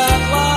that.